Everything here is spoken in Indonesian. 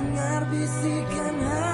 dengar bisikan hati